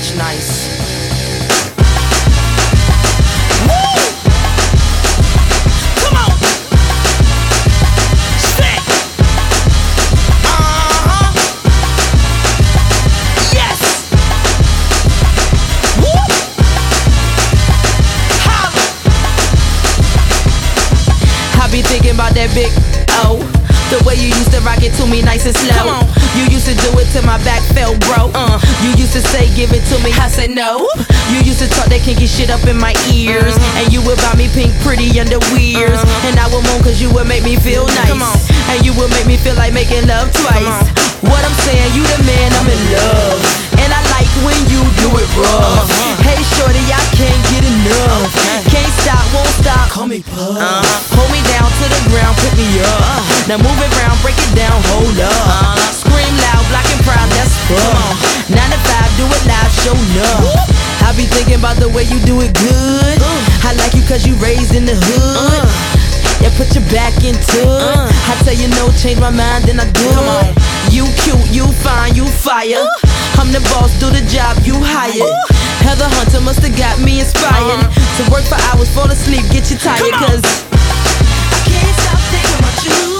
bitch nice. Used to say give it to me, I said no. You used to talk that kinky shit up in my ears. Uh-huh. And you would buy me pink pretty underwears. Uh-huh. And I would moan cause you would make me feel nice. And you would make me feel like making love twice. What I'm saying, you the man, I'm in love. And I like when you do it rough. Uh-huh. Hey shorty, I can't get enough. Can't stop, won't stop. Call me. Uh-huh. Hold me down to the ground, pick me up. Now move it round, it the way you do it good. Uh. I like you cause you raised in the hood. Uh. Yeah, put your back into it. Uh. I tell you no, change my mind, then I do it. You cute, you fine, you fire. Uh. I'm the boss, do the job you hired. Uh. Heather Hunter must have got me inspired uh. to work for hours, fall asleep, get you tired, cause I can't stop thinking about you.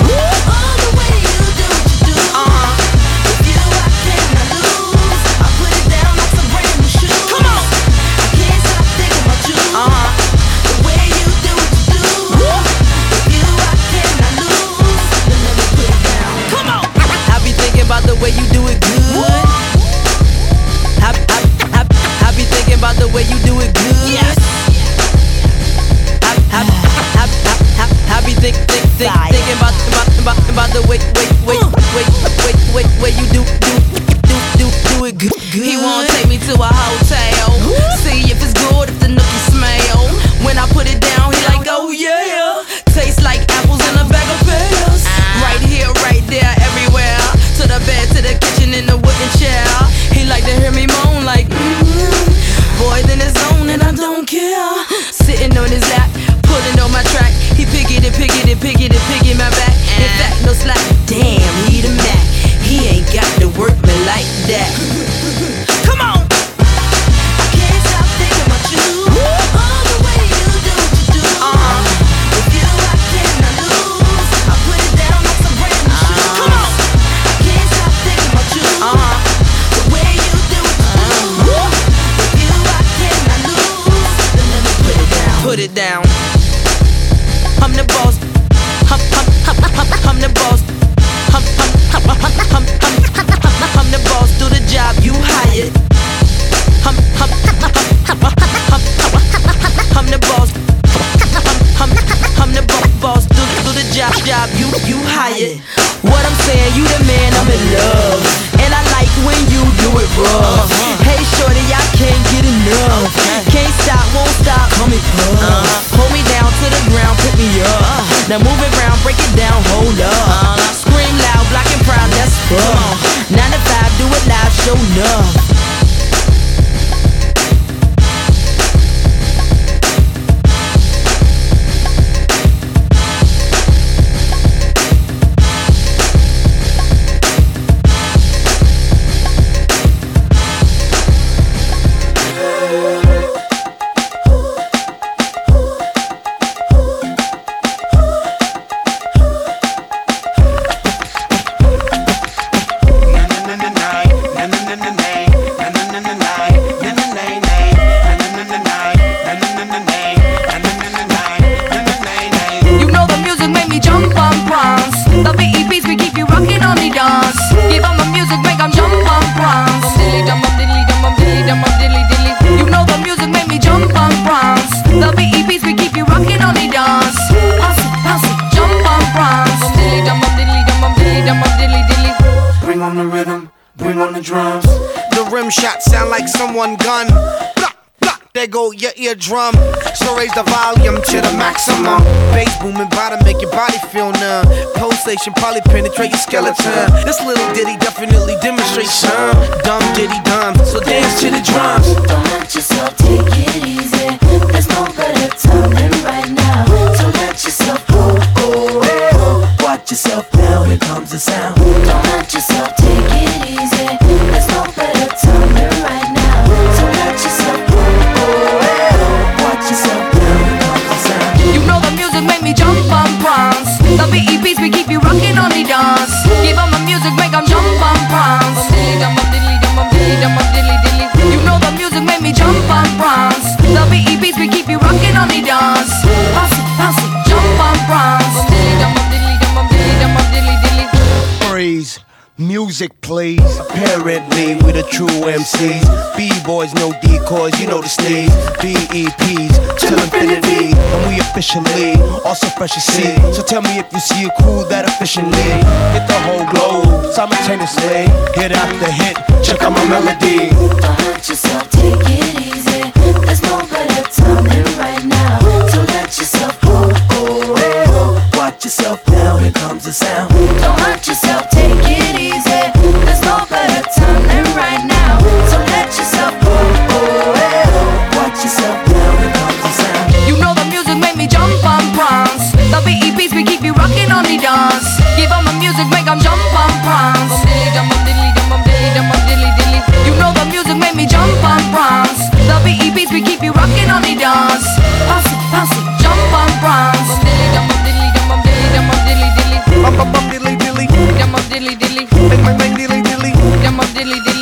Drum. So raise the volume to the maximum. Bass booming bottom, make your body feel numb. Pulsation probably penetrate your skeleton. This little ditty definitely demonstrates some dumb ditty dumb. So dance to the drums. Don't let yourself take it easy. boys, no decoys, you know the stage. BEPs, till infinity. And we officially also fresh as sea. So tell me if you see a crew that efficiently hit the whole globe simultaneously. Hit after hit, check out my melody. Hurt yourself, take it easy. There's no better time than right now. So let yourself go, go, go. Watch yourself now, here comes the sound. Don't hurt yourself, take it easy. music make them jump, bum, bounce. Dilly, dilly, dilly, dilly, dilly. You know the music make me jump, bum, bounce. The BE we keep you rocking on the dance. Bounce, bounce, jump, bum, bounce. Bum, dilly, bum, dilly, bum, dilly, bum, dilly, dilly. Bum, bum, dilly, dilly. Bum, dilly, dilly. Dilly, dilly. Bum, dilly, dilly.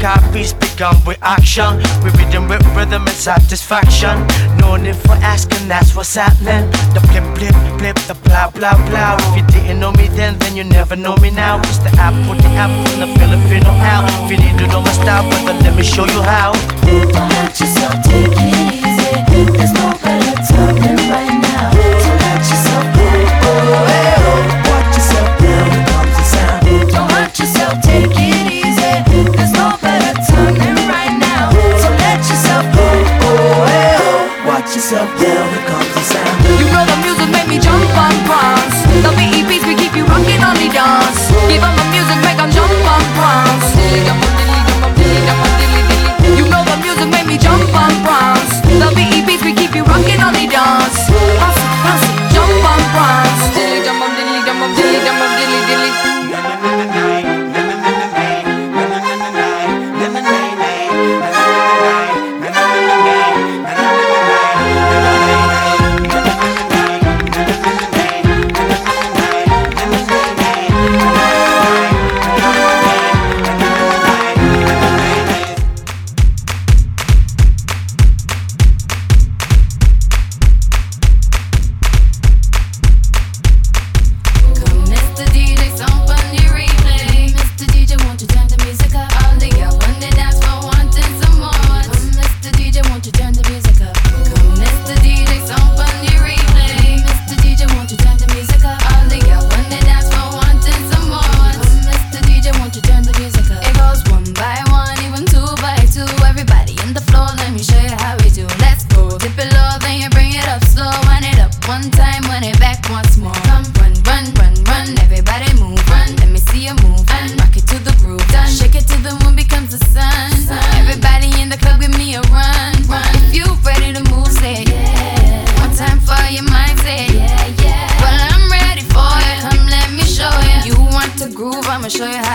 copies begun with action. We rhythm with rhythm and satisfaction. No need for asking, that's what's happening. The blip, blip, blip, the blah, blah, blah. If you didn't know me then, then you never know me now. It's the apple, the apple, the Filipino out. If you need to know my style, brother, let me show you how. Take it. sure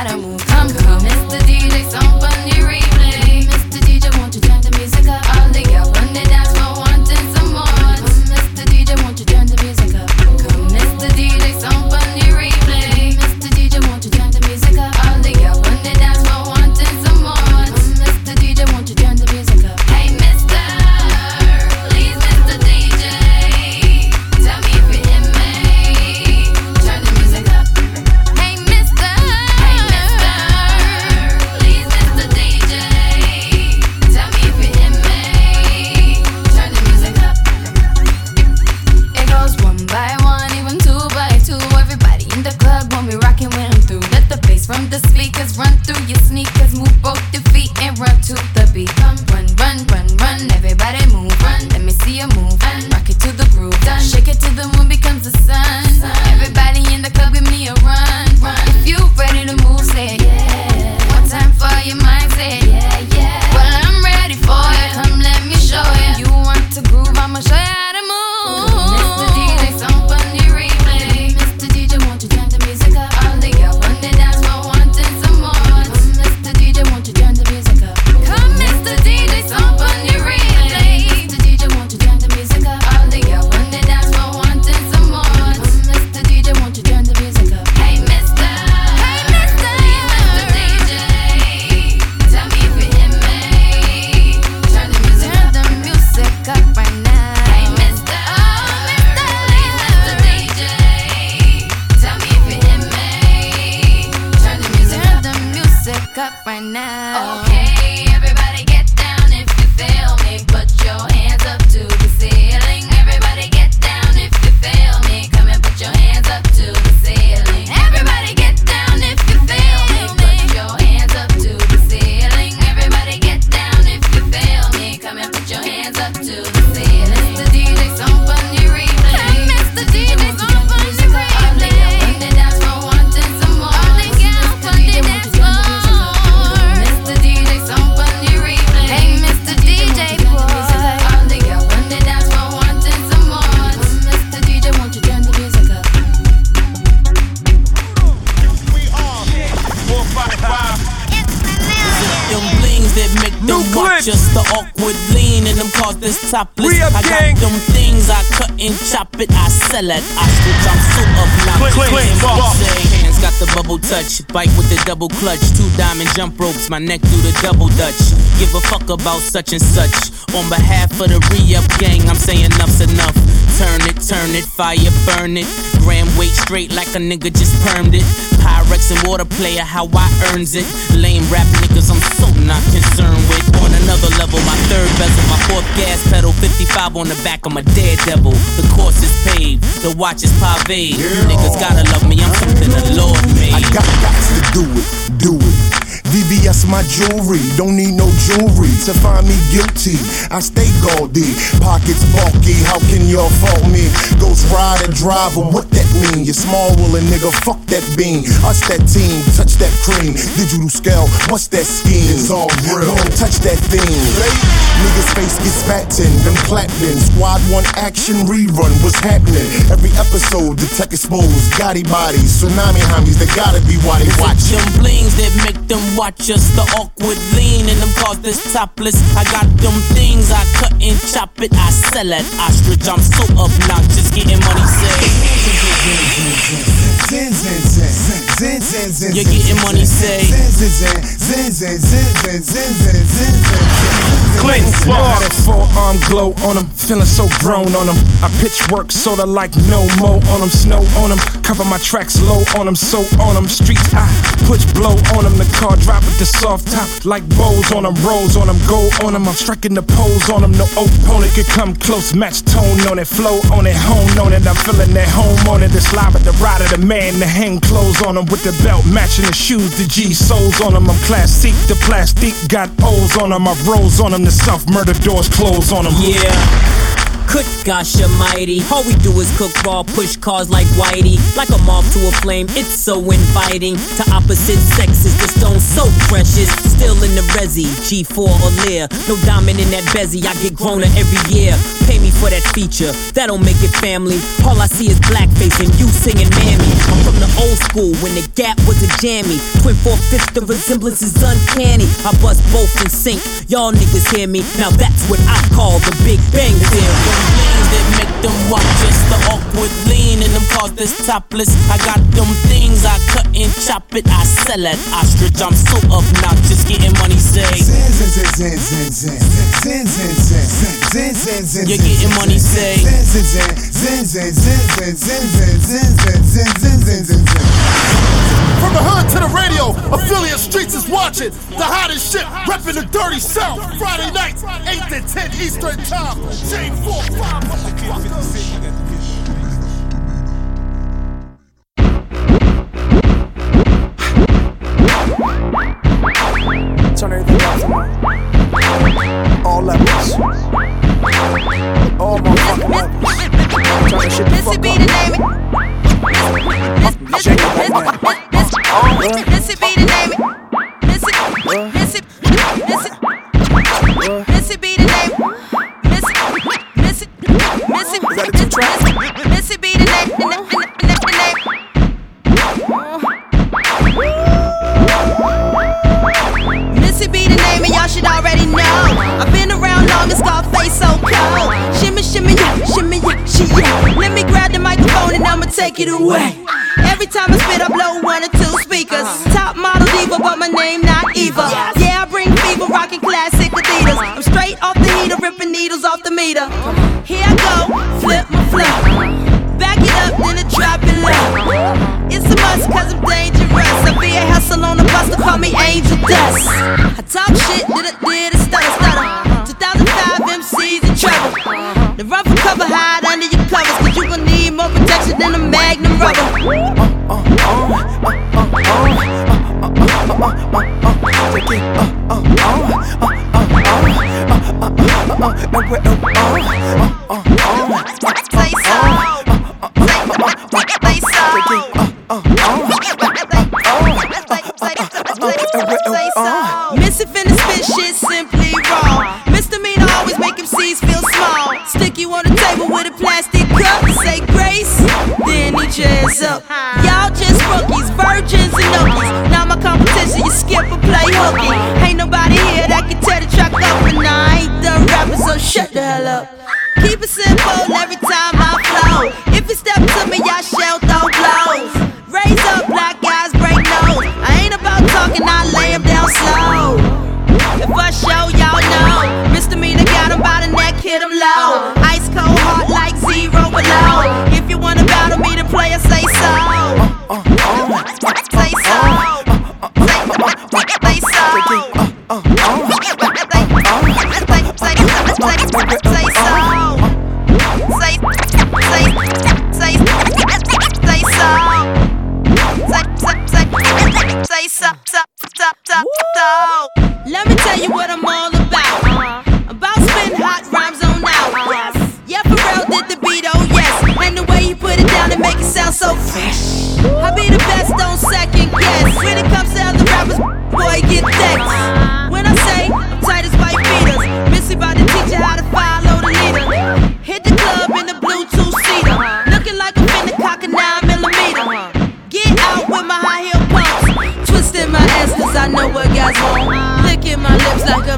topless. Re-up I got them things I cut and chop it. I sell it. Ostrich, I'm so obnoxious. Click, click, Hands ball. up, say, Hands got the bubble touch. Bite with the double clutch. Two diamond jump ropes. My neck do the double dutch. Give a fuck about such and such. On behalf of the re-up gang, I'm saying enough's enough. Turn it, turn it, fire burn it. Gram weight straight like a nigga just permed it. Pyrex and water player, how I earns it. Lame rap niggas, I'm so not concerned with. On another level, my third bezel, my fourth gas pedal, 55 on the back of my daredevil. The course is paved, the watch is pave. You niggas gotta love me, I'm something the Lord. I got, got to do it, do it. VVS my jewelry, don't need no jewelry to find me guilty. I stay gaudy, pockets bulky. How can y'all fault me? Ghost rider, driver, what that mean? You small willing nigga, fuck that bean. Us that team, touch that cream. Digital scale, what's that scheme? It's all real. Don't touch that thing. Niggas face gets fatten, them clapping. Squad one action rerun, what's happening? Every episode, detect exposed, Gotti bodies, tsunami homies, they gotta be why they watching. Them blings that make them watch us. The awkward lean and them cause this topless. I got them things I cut and chop it. I sell it. Ostrich, I'm so obnoxious. Getting money Zin, zin, zin, zin, zin, zin, You're zin, getting money, say. Zin, zin, zin, zin, zin, zin, zin, zin, zin, zin, zin. Clinton Got that forearm glow on them, feeling so grown on them. I pitch work sorta like no mo on them, snow on them. Cover my tracks low on them, so on them. Streets I push blow on them. The car drop with the soft top like bows on them, rolls on them, go on them. I'm striking the pose on them. No opponent could come close, match tone on it, flow on it, hone on it. I'm feeling that home on it. The slide with the rider, the man, the hang clothes on them with the belt matching the shoes, the G soles on them. I'm classic, the plastic got O's on them. I rose on them, the self murder doors close on them. Yeah. Good gosh almighty, all we do is cook raw, push cars like Whitey. Like a moth to a flame, it's so inviting. To opposite sexes, the stone so precious. Still in the resi, G4 or Lear. No diamond in that bezzy, I get growner every year. For that feature, that don't make it family. All I see is blackface and you singing mammy. I'm from the old school when the gap was a jammy. Twin four fifth, the resemblance is uncanny. I bust both in sync, y'all niggas hear me. Now that's what I call the Big Bang Theory it, make them watch us. The awkward lean in them cars that's topless. I got them things, I cut and chop it, I sell it. Ostrich, I'm so obnoxious, getting money, say. You're getting money, say. From the hood to the radio, affiliate streets is watching. The hottest shit, reppin' the dirty south. Friday nights, 8 to 10 Eastern time. J45, motherfucker. take it away. Every time I spit, I blow one or two speakers. Top model diva, but my name not Eva. Yeah, I bring fever, rocking classic Adidas. I'm straight off the heater, ripping needles off the meter. Here I go, flip my flow. Back it up, then it drop it low. It's a must, cause I'm dangerous. I be a hustle on the bus, they call me Angel Dust. I talk shit, did it, did it, stutter, stutter. 2005 MCs in trouble. The rough cover, hide under your covers, cause you gon' need more protection than a rubber.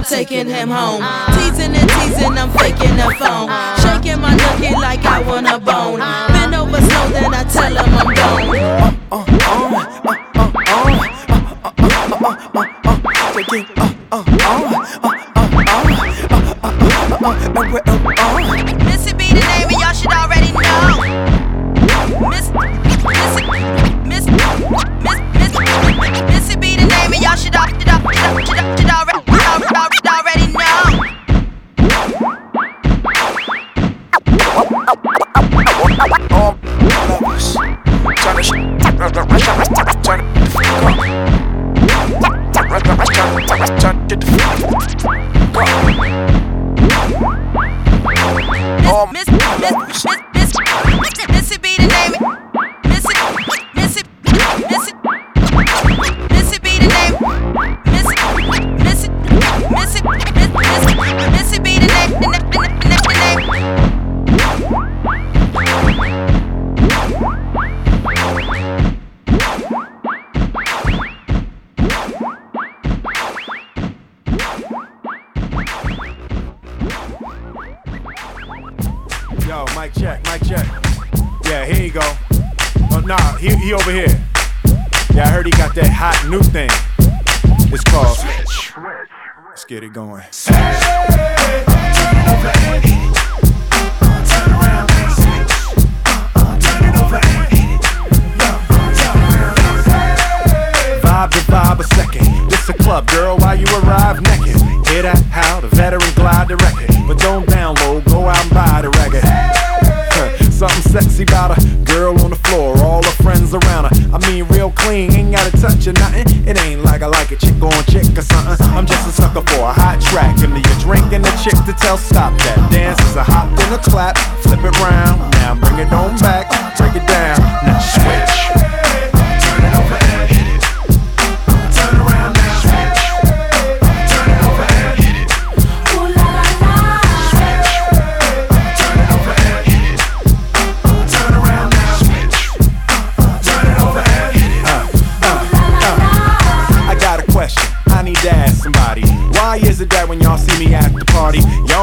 Taking him home. Teasing and teasing, I'm faking the phone. Shaking my nookie like I want a bone. Bend over slow, then I tell him I'm gone. Missy Miss, Miss, Miss, he, over here. Yeah, I heard he got that hot new thing. It's called. Let's get it going. Tell stop that. Dance is a hop, then a clap, flip it round. Now bring it on back, break it down. Now switch. Turn it over and hit it. Turn around now. Switch. Turn it over and hit it. Switch. Turn it over and hit it. Turn around now. Switch. Turn it over and hit it. Uh, uh, uh. I got a question. I need to ask somebody. Why is it that when y'all see me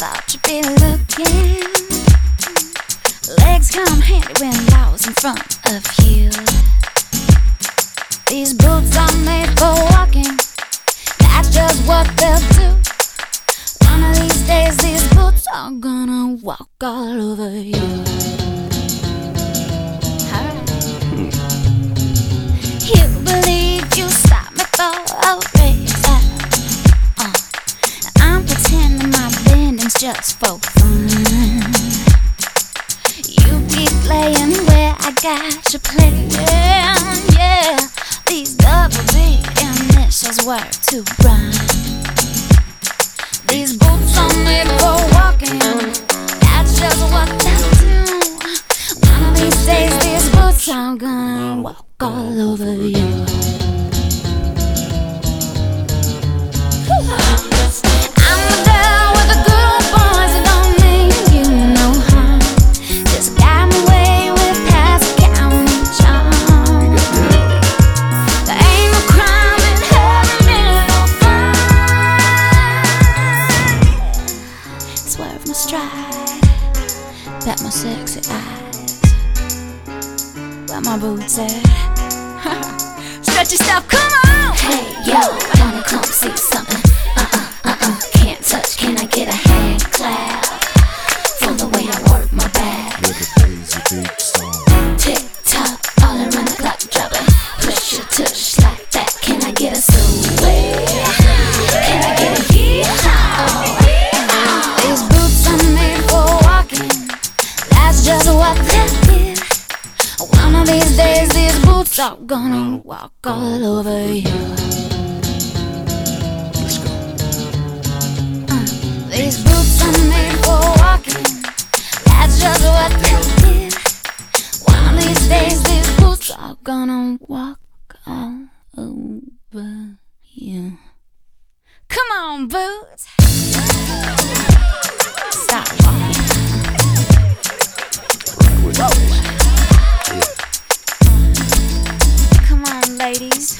Thought you'd be looking. Legs come handy when law's in front of you. These boots are made for walking. That's just what they'll do. One of these days, these boots are gonna walk all over you. Hmm. You believe you stopped me for a bending's just for fun. You keep playing where I got you playing, yeah. These double D initials were to rhyme. These boots are made for walking. That's just what they do. One of these days, these boots are gonna walk all over you. Are gonna walk all over you. Uh, These boots are made for walking. That's just what they is. One of these days, these boots are gonna walk all over you. Come on, boots. ladies.